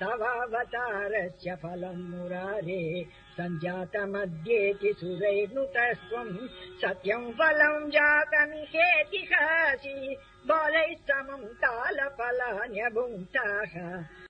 तवावतारस्य फलम् मुरारे सञ्जातमद्येति सुरैर्नुतस्त्वम् सत्यम् फलम् जातमिहेतिहासि बालैः समम् तालफलान्यभुङ्क्ताः।